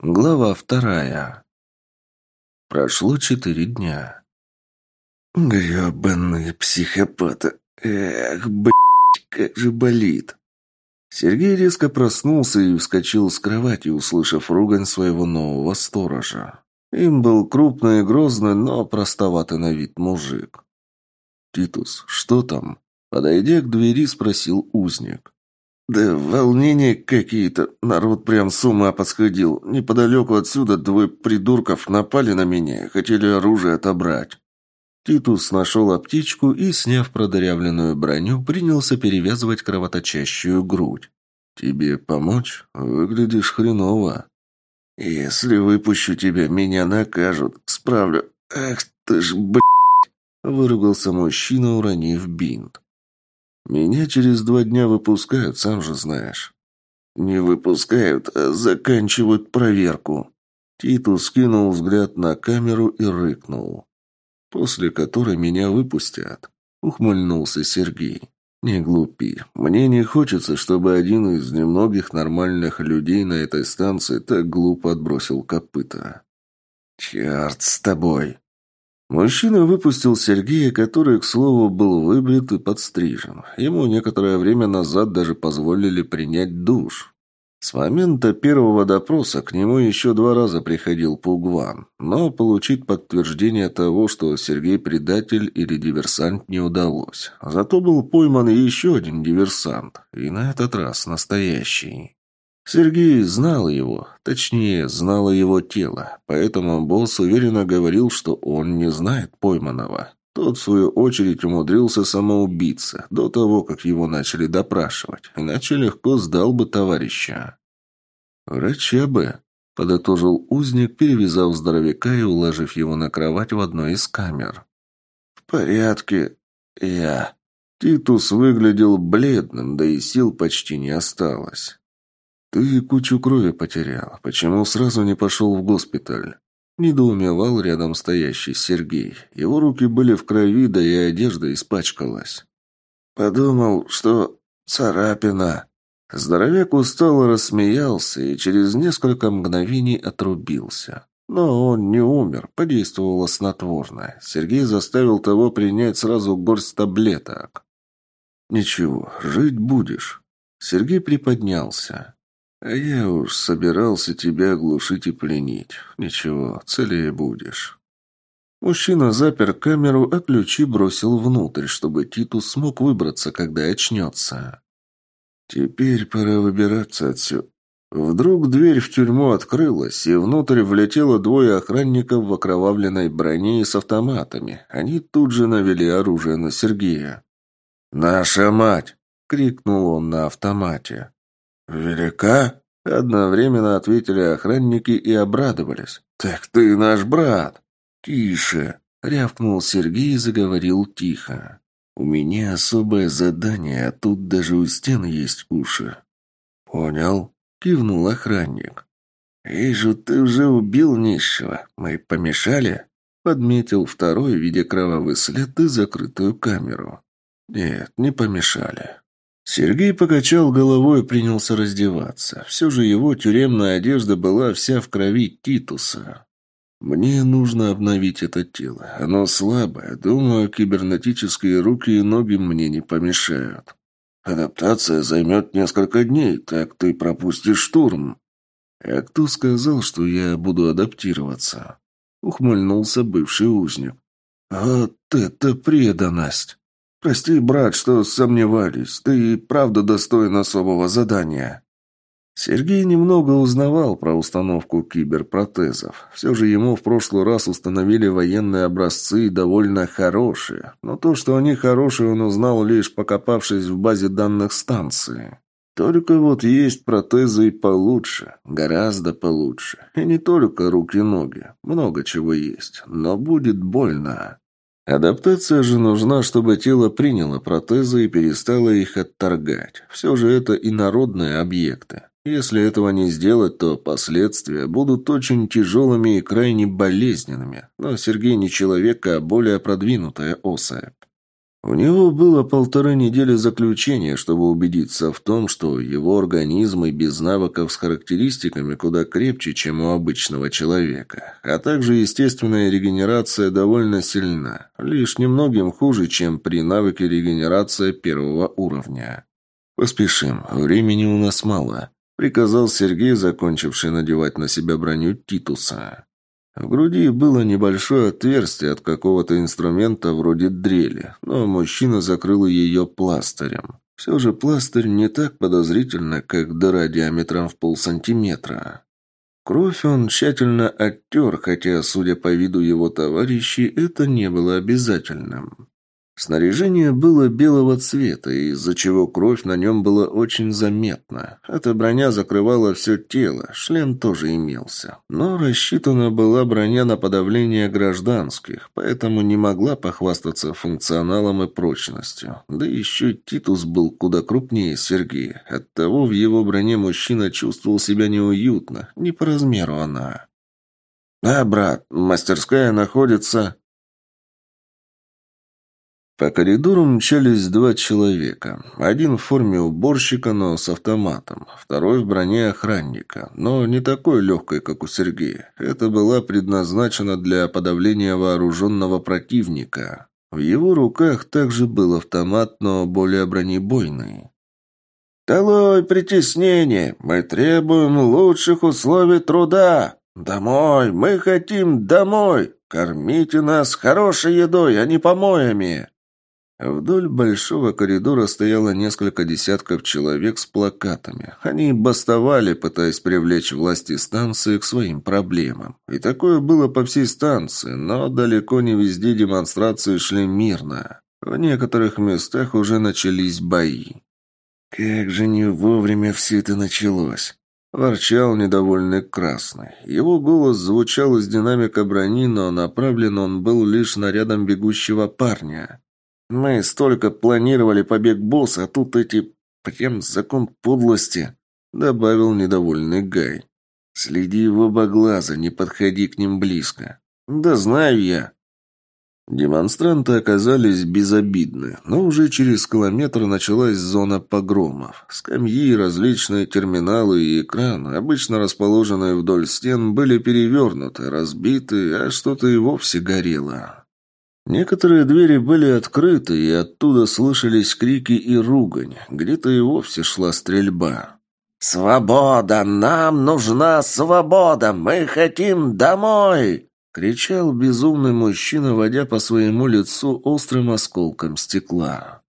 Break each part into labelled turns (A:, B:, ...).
A: Глава вторая. Прошло четыре дня. Гребаные психопаты. Эх, блядь, как же болит. Сергей резко проснулся и вскочил с кровати, услышав ругань своего нового сторожа. Им был крупный и грозный, но простоватый на вид мужик. «Титус, что там?» Подойдя к двери, спросил узник. «Да волнения какие-то. Народ прям с ума подсходил. Неподалеку отсюда двое придурков напали на меня хотели оружие отобрать». Титус нашел аптечку и, сняв продырявленную броню, принялся перевязывать кровоточащую грудь. «Тебе помочь? Выглядишь хреново». «Если выпущу тебя, меня накажут. Справлю. Ах ты ж, блядь!» Выругался мужчина, уронив бинт. Меня через два дня выпускают, сам же знаешь. Не выпускают, а заканчивают проверку. Титус скинул взгляд на камеру и рыкнул. После которой меня выпустят. Ухмыльнулся Сергей. Не глупи. Мне не хочется, чтобы один из немногих нормальных людей на этой станции так глупо отбросил копыта. Черт с тобой. Мужчина выпустил Сергея, который, к слову, был выбрит и подстрижен. Ему некоторое время назад даже позволили принять душ. С момента первого допроса к нему еще два раза приходил Пугван, но получить подтверждение того, что Сергей предатель или диверсант, не удалось. Зато был пойман еще один диверсант, и на этот раз настоящий. Сергей знал его, точнее, знало его тело, поэтому босс уверенно говорил, что он не знает пойманного. Тот, в свою очередь, умудрился самоубиться до того, как его начали допрашивать, иначе легко сдал бы товарища. «Врача бы», — подытожил узник, перевязав здоровяка и уложив его на кровать в одной из камер. «В порядке. Я...» Титус выглядел бледным, да и сил почти не осталось. «Ты кучу крови потерял. Почему сразу не пошел в госпиталь?» Недоумевал рядом стоящий Сергей. Его руки были в крови, да и одежда испачкалась. «Подумал, что царапина». Здоровяк устало рассмеялся и через несколько мгновений отрубился. Но он не умер, подействовало снотворное. Сергей заставил того принять сразу горсть таблеток. «Ничего, жить будешь». Сергей приподнялся. А я уж собирался тебя оглушить и пленить. Ничего, целее будешь. Мужчина запер камеру, а ключи бросил внутрь, чтобы Титус смог выбраться, когда очнется. Теперь пора выбираться отсюда. Вдруг дверь в тюрьму открылась, и внутрь влетело двое охранников в окровавленной броне и с автоматами. Они тут же навели оружие на Сергея. «Наша мать!» — крикнул он на автомате. «Велика?» – одновременно ответили охранники и обрадовались. «Так ты наш брат!» «Тише!» – рявкнул Сергей и заговорил тихо. «У меня особое задание, а тут даже у стен есть уши». «Понял?» – кивнул охранник. «Вижу, ты уже убил нищего. Мы помешали?» Подметил второй, видя кровавый след и закрытую камеру. «Нет, не помешали». Сергей покачал головой и принялся раздеваться. Все же его тюремная одежда была вся в крови Титуса. «Мне нужно обновить это тело. Оно слабое. Думаю, кибернетические руки и ноги мне не помешают. Адаптация займет несколько дней, так ты пропустишь штурм». «А кто сказал, что я буду адаптироваться?» Ухмыльнулся бывший узник. «Вот это преданность!» «Прости, брат, что сомневались. Ты и правда достоин особого задания». Сергей немного узнавал про установку киберпротезов. Все же ему в прошлый раз установили военные образцы довольно хорошие. Но то, что они хорошие, он узнал лишь покопавшись в базе данных станции. Только вот есть протезы и получше, гораздо получше. И не только руки-ноги, много чего есть, но будет больно. Адаптация же нужна, чтобы тело приняло протезы и перестало их отторгать. Все же это инородные объекты. Если этого не сделать, то последствия будут очень тяжелыми и крайне болезненными. Но Сергей не человек, а более продвинутая особь. У него было полторы недели заключения, чтобы убедиться в том, что его организм и без навыков с характеристиками куда крепче, чем у обычного человека. А также естественная регенерация довольно сильна, лишь немногим хуже, чем при навыке регенерация первого уровня. «Поспешим, времени у нас мало», — приказал Сергей, закончивший надевать на себя броню Титуса. В груди было небольшое отверстие от какого-то инструмента вроде дрели, но мужчина закрыл ее пластырем. Все же пластырь не так подозрительно, как дыра диаметром в полсантиметра. Кровь он тщательно оттер, хотя, судя по виду его товарищей, это не было обязательным. Снаряжение было белого цвета, из-за чего кровь на нем была очень заметна. Эта броня закрывала все тело, шлем тоже имелся. Но рассчитана была броня на подавление гражданских, поэтому не могла похвастаться функционалом и прочностью. Да еще Титус был куда крупнее Сергея. Оттого в его броне мужчина чувствовал себя неуютно, не по размеру она. «Да, брат, мастерская находится...» По коридору мчались два человека. Один в форме уборщика, но с автоматом. Второй в броне охранника, но не такой легкой, как у Сергея. Это была предназначена для подавления вооруженного противника. В его руках также был автомат, но более бронебойный. «Долой притеснение! Мы требуем лучших условий труда! Домой! Мы хотим домой! Кормите нас хорошей едой, а не помоями!» Вдоль большого коридора стояло несколько десятков человек с плакатами. Они бастовали, пытаясь привлечь власти станции к своим проблемам. И такое было по всей станции, но далеко не везде демонстрации шли мирно. В некоторых местах уже начались бои. «Как же не вовремя все это началось!» Ворчал недовольный Красный. Его голос звучал из динамика брони, но направлен он был лишь нарядом бегущего парня. Мы столько планировали побег босса, а тут эти... Прям закон подлости», — добавил недовольный Гай. «Следи в оба глаза, не подходи к ним близко». «Да знаю я». Демонстранты оказались безобидны, но уже через километр началась зона погромов. Скамьи, различные терминалы и экраны, обычно расположенные вдоль стен, были перевернуты, разбиты, а что-то и вовсе горело. Некоторые двери были открыты, и оттуда слышались крики и ругань. Где-то и вовсе шла стрельба. «Свобода! Нам нужна свобода! Мы хотим домой!» — кричал безумный мужчина, водя по своему лицу острым осколком стекла.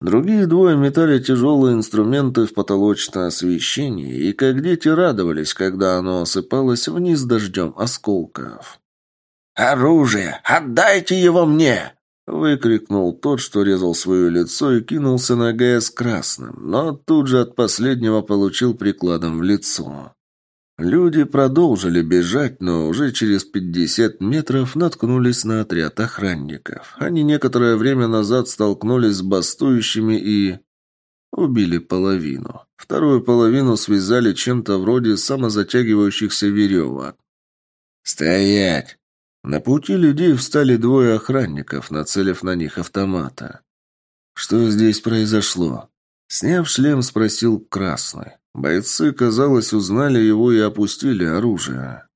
A: Другие двое метали тяжелые инструменты в потолочное освещение, и как дети радовались, когда оно осыпалось вниз дождем осколков. «Оружие! Отдайте его мне!» Выкрикнул тот, что резал свое лицо и кинулся на Гая красным, но тут же от последнего получил прикладом в лицо. Люди продолжили бежать, но уже через пятьдесят метров наткнулись на отряд охранников. Они некоторое время назад столкнулись с бастующими и... убили половину. Вторую половину связали чем-то вроде самозатягивающихся веревок. «Стоять!» На пути людей встали двое охранников, нацелив на них автомата. «Что здесь произошло?» Сняв шлем, спросил Красный. Бойцы, казалось, узнали его и опустили оружие.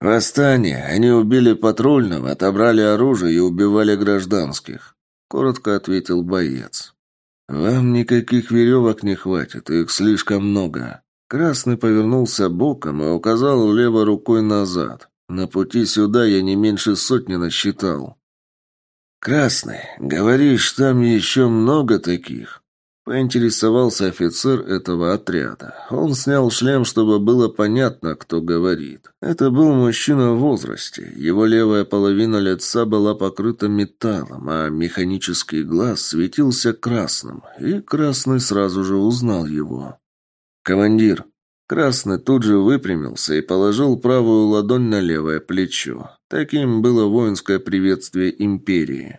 A: «Восстание! Они убили патрульного, отобрали оружие и убивали гражданских», — коротко ответил боец. «Вам никаких веревок не хватит, их слишком много». Красный повернулся боком и указал левой рукой назад. На пути сюда я не меньше сотни насчитал. «Красный, говоришь, там еще много таких?» Поинтересовался офицер этого отряда. Он снял шлем, чтобы было понятно, кто говорит. Это был мужчина в возрасте. Его левая половина лица была покрыта металлом, а механический глаз светился красным, и Красный сразу же узнал его. «Командир, Красный тут же выпрямился и положил правую ладонь на левое плечо. Таким было воинское приветствие империи.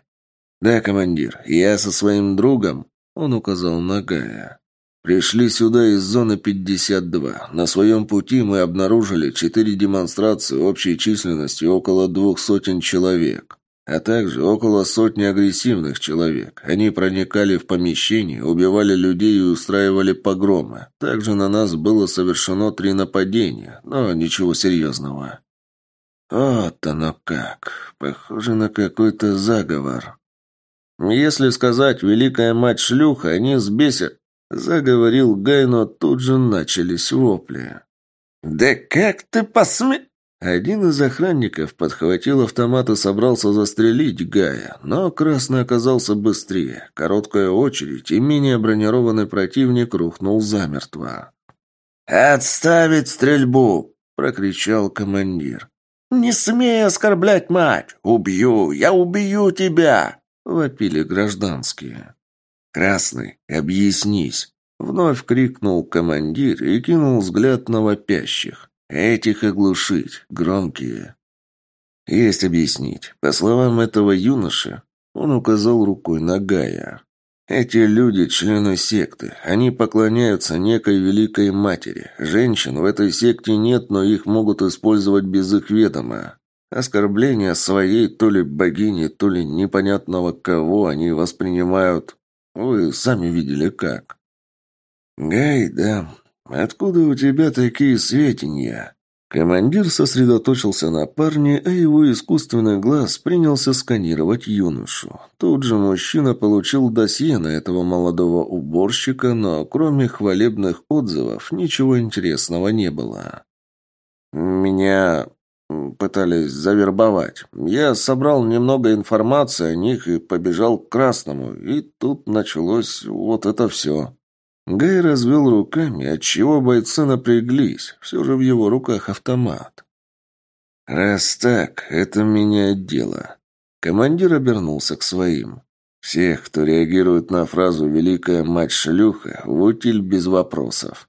A: «Да, командир, я со своим другом...» Он указал на Гая. «Пришли сюда из зоны 52. На своем пути мы обнаружили четыре демонстрации общей численностью около двух сотен человек. А также около сотни агрессивных человек. Они проникали в помещение, убивали людей и устраивали погромы. Также на нас было совершено три нападения, но ничего серьезного. Вот оно как. Похоже на какой-то заговор. Если сказать «Великая мать-шлюха», они сбесят. Заговорил Гай, но тут же начались вопли. «Да как ты посме...» Один из охранников подхватил автомат и собрался застрелить Гая, но Красный оказался быстрее. Короткая очередь, и менее бронированный противник рухнул замертво. «Отставить стрельбу!» – прокричал командир. «Не смей оскорблять мать! Убью! Я убью тебя!» – вопили гражданские. «Красный, объяснись!» – вновь крикнул командир и кинул взгляд на вопящих. «Этих оглушить! Громкие!» «Есть объяснить. По словам этого юноши, он указал рукой на Гая. Эти люди – члены секты. Они поклоняются некой великой матери. Женщин в этой секте нет, но их могут использовать без их ведома. Оскорбление своей то ли богини, то ли непонятного кого они воспринимают. Вы сами видели как. Гай, да, откуда у тебя такие сведения? Командир сосредоточился на парне, а его искусственный глаз принялся сканировать юношу. Тут же мужчина получил досье на этого молодого уборщика, но кроме хвалебных отзывов ничего интересного не было. «Меня пытались завербовать. Я собрал немного информации о них и побежал к Красному, и тут началось вот это все». Гай развел руками, отчего бойцы напряглись. Все же в его руках автомат. «Раз так, это меняет дело». Командир обернулся к своим. «Всех, кто реагирует на фразу «Великая мать-шлюха», в утиль без вопросов».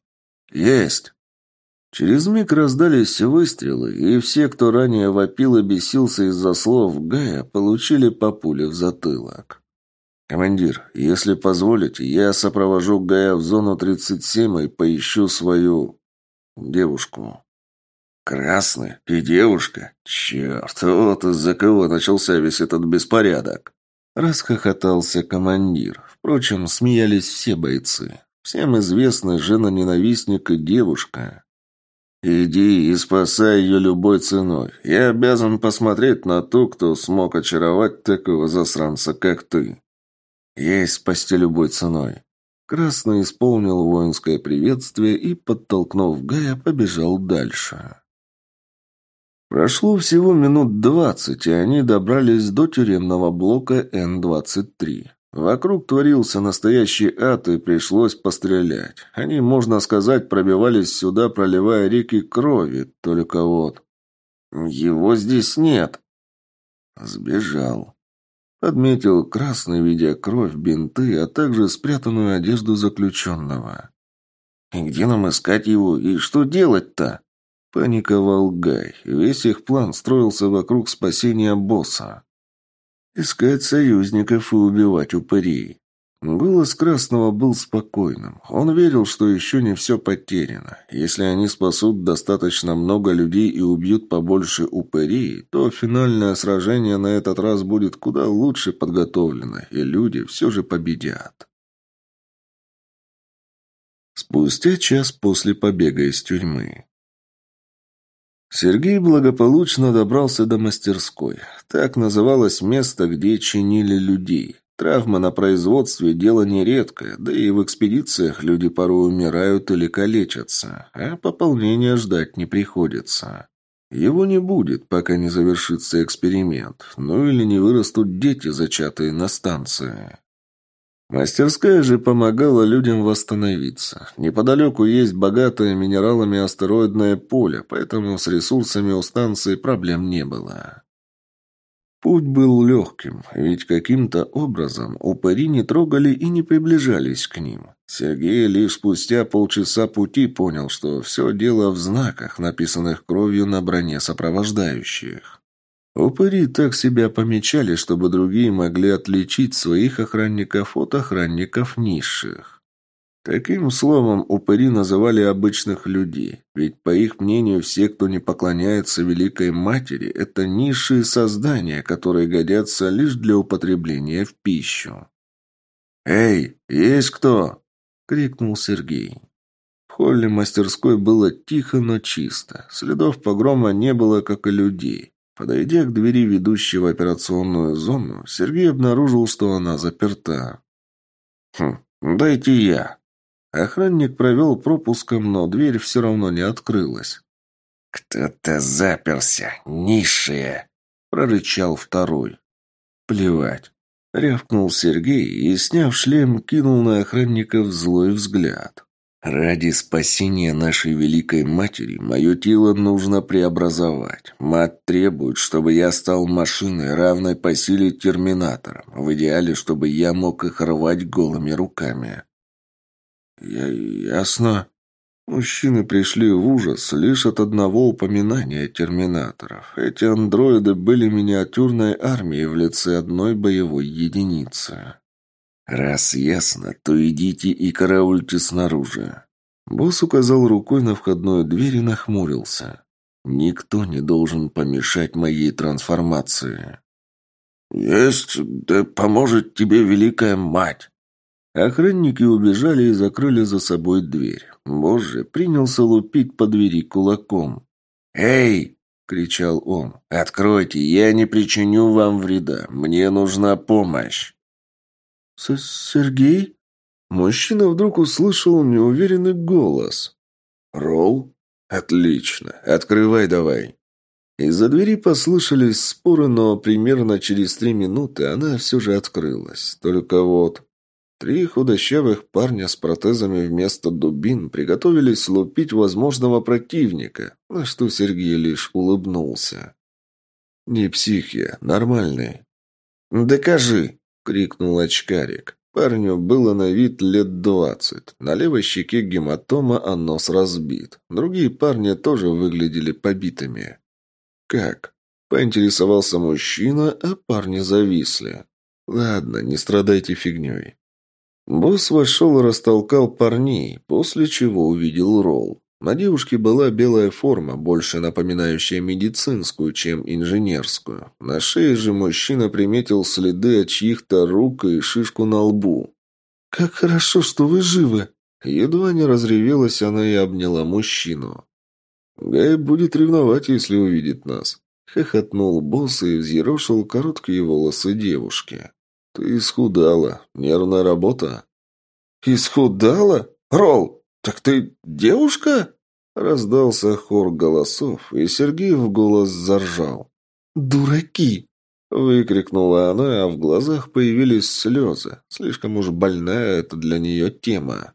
A: «Есть!» Через миг раздались выстрелы, и все, кто ранее вопил и бесился из-за слов Гая, получили по пуле в затылок. «Командир, если позволите, я сопровожу Гая в зону 37 и поищу свою... девушку». «Красный? И девушка? Черт, вот из-за кого начался весь этот беспорядок!» Расхохотался командир. Впрочем, смеялись все бойцы. Всем известна жена-ненавистник и девушка. «Иди и спасай ее любой ценой. Я обязан посмотреть на ту, кто смог очаровать такого засранца, как ты». Есть спасти любой ценой. Красный исполнил воинское приветствие и, подтолкнув Гая, побежал дальше. Прошло всего минут двадцать, и они добрались до тюремного блока Н-23. Вокруг творился настоящий ад, и пришлось пострелять. Они, можно сказать, пробивались сюда, проливая реки крови, только вот... Его здесь нет. Сбежал. Подметил красный, видя кровь, бинты, а также спрятанную одежду заключенного. «И где нам искать его? И что делать-то?» Паниковал Гай. Весь их план строился вокруг спасения босса. «Искать союзников и убивать упырей. Голос Красного был спокойным. Он верил, что еще не все потеряно. Если они спасут достаточно много людей и убьют побольше упырей, то финальное сражение на этот раз будет куда лучше подготовлено, и люди все же победят. Спустя час после побега из тюрьмы. Сергей благополучно добрался до мастерской. Так называлось место, где чинили людей. Травмы на производстве – дело нередкое, да и в экспедициях люди порой умирают или калечатся, а пополнения ждать не приходится. Его не будет, пока не завершится эксперимент, ну или не вырастут дети, зачатые на станции. Мастерская же помогала людям восстановиться. Неподалеку есть богатое минералами астероидное поле, поэтому с ресурсами у станции проблем не было. Путь был легким, ведь каким-то образом упыри не трогали и не приближались к ним. Сергей лишь спустя полчаса пути понял, что все дело в знаках, написанных кровью на броне сопровождающих. Упыри так себя помечали, чтобы другие могли отличить своих охранников от охранников низших. Таким словом упыри называли обычных людей, ведь, по их мнению, все, кто не поклоняется Великой Матери, это низшие создания, которые годятся лишь для употребления в пищу. «Эй, есть кто?» — крикнул Сергей. В холле мастерской было тихо, но чисто. Следов погрома не было, как и людей. Подойдя к двери, ведущей в операционную зону, Сергей обнаружил, что она заперта. «Хм, дайте я», Охранник провел пропуском, но дверь все равно не открылась.
B: «Кто-то заперся, низшие!» – прорычал второй.
A: «Плевать!» – рявкнул Сергей и, сняв шлем, кинул на охранников злой взгляд. «Ради спасения нашей великой матери мое тело нужно преобразовать. Мать требует, чтобы я стал машиной, равной по силе терминаторам. В идеале, чтобы я мог их рвать голыми руками. Я... ясно. Мужчины пришли в ужас лишь от одного упоминания терминаторов. Эти андроиды были миниатюрной армией в лице одной боевой единицы. «Раз ясно, то идите и караульте снаружи». Босс указал рукой на входную дверь и нахмурился. «Никто не должен помешать моей трансформации».
B: «Есть, да поможет тебе Великая Мать!»
A: Охранники убежали и закрыли за собой дверь. Боже, принялся лупить по двери кулаком.
B: «Эй!» — кричал он. «Откройте, я не причиню вам вреда. Мне нужна помощь!»
A: С «Сергей?» Мужчина вдруг услышал неуверенный голос. «Ролл? Отлично. Открывай давай». Из-за двери послышались споры, но примерно через три минуты она все же открылась. Только вот Три худощавых парня с протезами вместо дубин приготовились лупить возможного противника, на что Сергей лишь улыбнулся. «Не псих я, нормальный».
B: «Докажи!» — крикнул
A: очкарик. Парню было на вид лет двадцать. На левой щеке гематома, а нос разбит. Другие парни тоже выглядели побитыми. «Как?» — поинтересовался мужчина, а парни зависли. «Ладно, не страдайте фигней. Босс вошел и растолкал парней, после чего увидел Ролл. На девушке была белая форма, больше напоминающая медицинскую, чем инженерскую. На шее же мужчина приметил следы от чьих-то рук и шишку на лбу. «Как хорошо, что вы живы!» Едва не разревелась она и обняла мужчину. «Гай будет ревновать, если увидит нас», — хохотнул босс и взъерошил короткие волосы девушки. «Ты исхудала. Нервная работа?» «Исхудала? Ролл, так ты девушка?» Раздался хор голосов, и Сергей в голос заржал. «Дураки!» — выкрикнула она, а в глазах появились слезы. Слишком уж больная это для нее тема.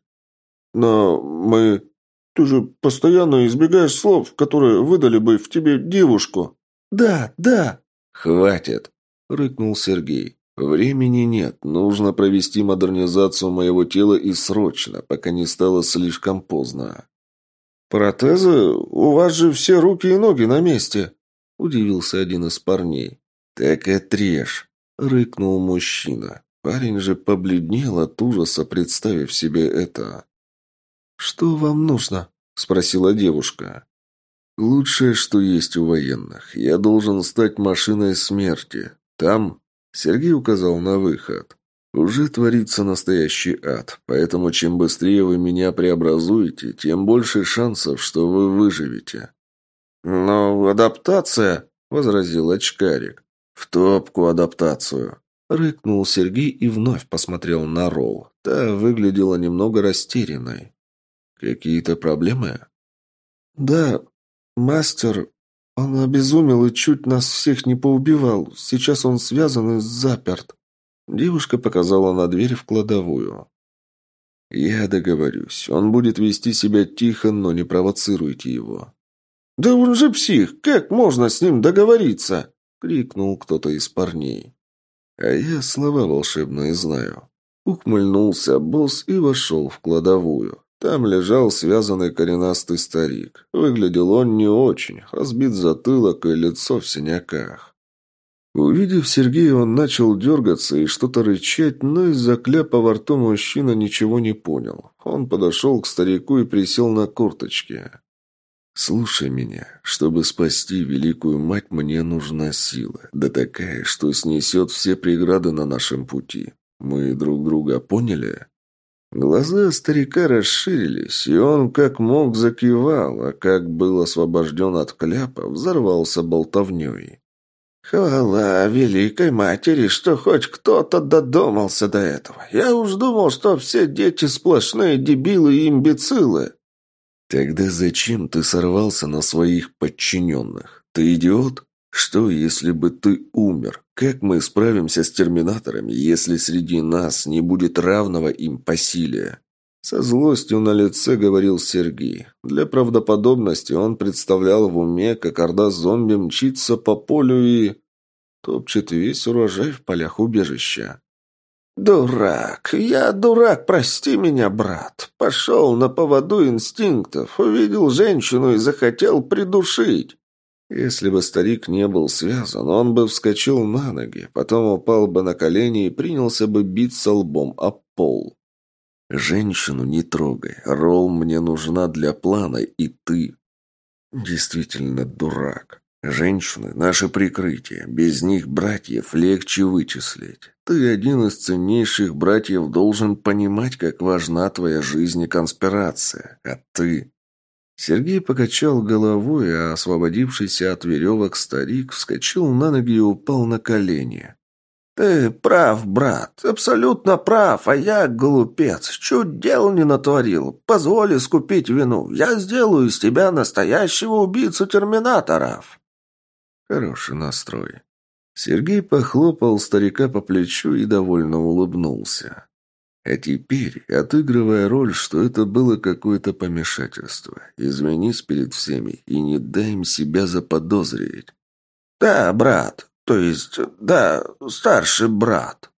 A: «Но мы... Ты же постоянно избегаешь слов, которые выдали бы в тебе девушку». «Да, да». «Хватит!» — рыкнул Сергей. «Времени нет. Нужно провести модернизацию моего тела и срочно, пока не стало слишком поздно». «Протезы? У вас же все руки и ноги на месте!» – удивился один из парней. «Так отрежь!» – рыкнул мужчина. Парень же побледнел от ужаса, представив себе это. «Что вам нужно?» – спросила девушка. «Лучшее, что есть у военных. Я должен стать машиной смерти. Там Сергей указал на выход. «Уже творится настоящий ад, поэтому чем быстрее вы меня преобразуете, тем больше шансов, что вы выживете».
B: «Но адаптация», — возразил очкарик.
A: «В топку адаптацию», — рыкнул Сергей и вновь посмотрел на Ролл. Та выглядела немного растерянной. «Какие-то проблемы?» «Да, мастер, он обезумел и чуть нас всех не поубивал. Сейчас он связан и заперт. Девушка показала на дверь в кладовую. «Я договорюсь. Он будет вести себя тихо, но не провоцируйте его».
B: «Да он же псих! Как можно с ним договориться?» — крикнул кто-то из парней.
A: «А я слова волшебные знаю». Ухмыльнулся босс и вошел в кладовую. Там лежал связанный коренастый старик. Выглядел он не очень, разбит затылок и лицо в синяках. Увидев Сергея, он начал дергаться и что-то рычать, но из-за кляпа во рту мужчина ничего не понял. Он подошел к старику и присел на корточки. «Слушай меня. Чтобы спасти великую мать, мне нужна сила. Да такая, что снесет все преграды на нашем пути. Мы друг друга поняли?» Глаза старика расширились, и он как мог закивал, а как был освобожден от кляпа, взорвался болтовней. «Хвала Великой Матери, что хоть кто-то додумался до этого. Я уж думал, что все дети сплошные дебилы и имбецилы». «Тогда зачем ты сорвался на своих подчиненных? Ты идиот? Что, если бы ты умер? Как мы справимся с терминаторами, если среди нас не будет равного им по силе?» Со злостью на лице говорил Сергей. Для правдоподобности он представлял в уме, как орда зомби мчится по полю и... топчет весь урожай в полях убежища. «Дурак! Я дурак, прости меня, брат! Пошел на поводу инстинктов, увидел женщину и захотел придушить!» Если бы старик не был связан, он бы вскочил на ноги, потом упал бы на колени и принялся бы биться лбом об пол. «Женщину не трогай. Ролл мне нужна для плана, и ты...» «Действительно дурак. Женщины — наше прикрытие. Без них братьев легче вычислить. Ты один из ценнейших братьев должен понимать, как важна твоя жизнь и конспирация. А ты...» Сергей покачал головой, а освободившийся от веревок старик вскочил на ноги и упал на колени. «Ты прав, брат, абсолютно прав, а я, глупец, чуть дел не натворил. Позволь искупить вину, я сделаю из тебя настоящего убийцу терминаторов». Хороший настрой. Сергей похлопал старика по плечу и довольно улыбнулся. А теперь, отыгрывая роль, что это было какое-то помешательство, извинись перед всеми и не дай им себя заподозрить. «Да, брат, то есть, да, старший брат».